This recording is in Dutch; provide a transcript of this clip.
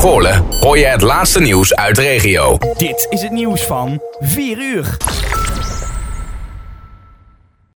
Goorlen hoor je het laatste nieuws uit de regio. Dit is het nieuws van 4 uur.